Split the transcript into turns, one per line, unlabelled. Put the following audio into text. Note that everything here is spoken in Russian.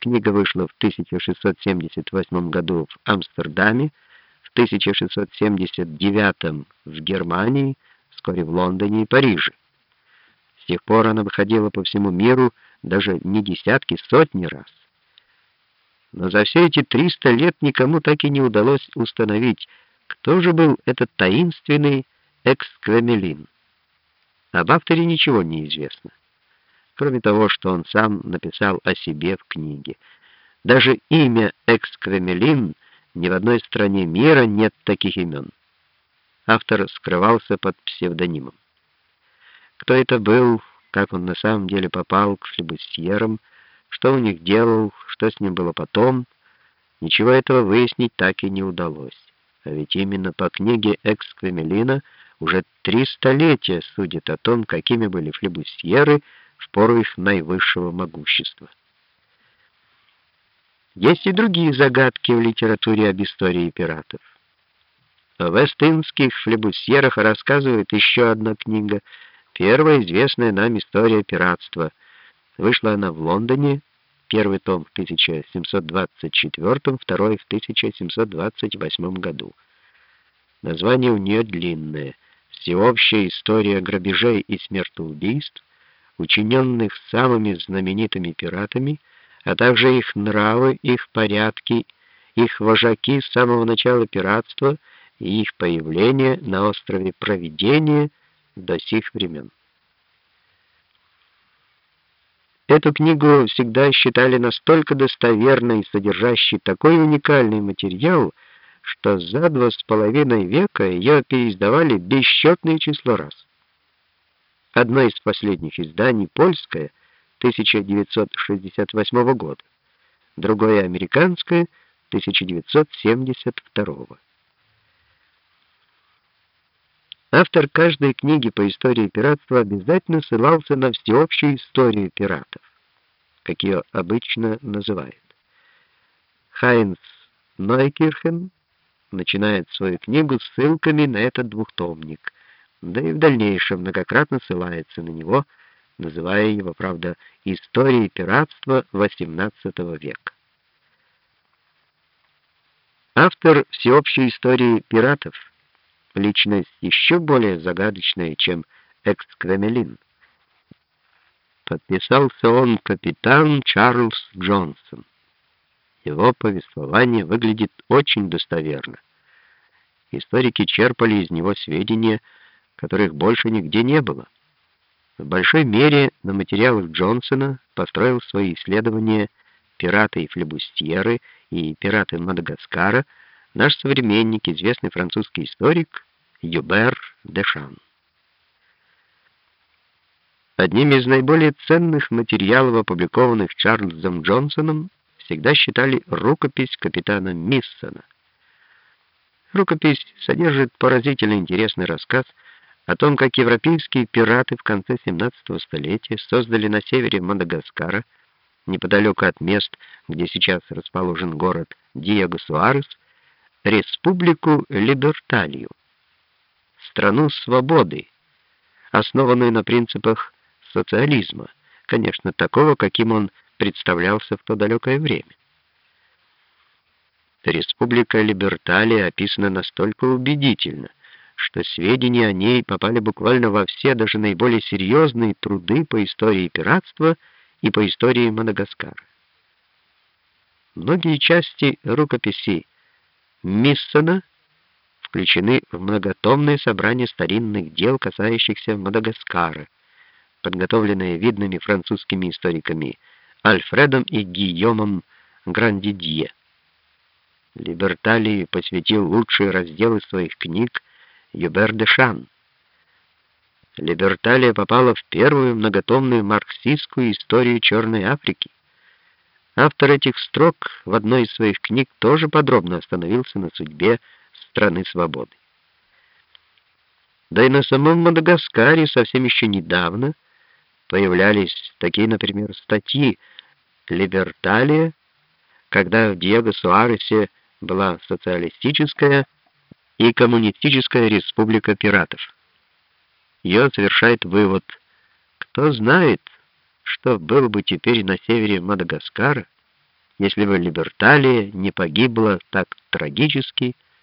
Книга вышла в 1678 году в Амстердаме, в 1679 в Германии, вскоре в Лондоне и Париже. С тех пор она выходила по всему миру даже не десятки, сотни раз. Но за все эти 300 лет никому так и не удалось установить, кто же был этот таинственный эксквемелин. Об авторе ничего не известно, кроме того, что он сам написал о себе в книге. Даже имя эксквемелин ни в одной стране мира нет таких имен. Автор скрывался под псевдонимом. Кто это был, как он на самом деле попал к флебустьерам, что у них делал, что с ним было потом, ничего этого выяснить так и не удалось. А ведь именно по книге Эксквемелина уже три столетия судят о том, какими были флебустьеры в их наивысшего могущества. Есть и другие загадки в литературе об истории пиратов. О вестинских флебусьерах рассказывает еще одна книга, первая известная нам история пиратства. Вышла она в Лондоне, первый том в 1724, второй в 1728 году. Название у нее длинное «Всеобщая история грабежей и смертоубийств, учиненных самыми знаменитыми пиратами, а также их нравы, их порядки, их вожаки с самого начала пиратства и их появление на острове Провидения до сих времен. Эту книгу всегда считали настолько достоверной и содержащей такой уникальный материал, что за два с половиной века ее переиздавали бесчетное число раз. Одно из последних изданий, польское, 1968 года, другое американское, 1972 Автор каждой книги по истории пиратства обязательно ссылался на всеобщую историю пиратов, как ее обычно называют. Хайнц Нойкирхен начинает свою книгу ссылками на этот двухтомник, да и в дальнейшем многократно ссылается на него, называя его, правда, историей пиратства XVIII века. Автор всеобщей истории пиратов — личность еще более загадочная, чем Эксквемелин. Подписался он капитан Чарльз Джонсон. Его повествование выглядит очень достоверно. Историки черпали из него сведения, которых больше нигде не было. В большой мере на материалах Джонсона построил свои исследования «Пираты и флебустьеры» и «Пираты Мадагаскара», наш современник, известный французский историк Юбер Дешан. Одним из наиболее ценных материалов, опубликованных Чарльзом Джонсоном, всегда считали рукопись капитана Миссона. Рукопись содержит поразительно интересный рассказ о том, как европейские пираты в конце 17 столетия создали на севере Мадагаскара, неподалеку от мест, где сейчас расположен город Диего-Суарес, республику Либерталию, страну свободы, основанную на принципах социализма, конечно, такого, каким он представлялся в то далекое время. Республика Либерталия описана настолько убедительно, что сведения о ней попали буквально во все, даже наиболее серьезные труды по истории пиратства и по истории Мадагаскара. Многие части рукописи Миссона включены в многотомное собрание старинных дел, касающихся Мадагаскара, подготовленное видными французскими историками Альфредом и Гийомом Грандидье. Либерталии посвятил лучшие разделы своих книг Юбер де Шан. Либерталия попала в первую многотомную марксистскую историю Черной Африки. Автор этих строк в одной из своих книг тоже подробно остановился на судьбе страны свободы. Да и на самом Мадагаскаре совсем еще недавно появлялись такие, например, статьи «Либерталия», когда в Диего Суаресе была социалистическая и коммунистическая республика пиратов. Ее совершает вывод, кто знает, что было бы теперь на севере Мадагаскара, если бы Либерталия не погибла так трагически,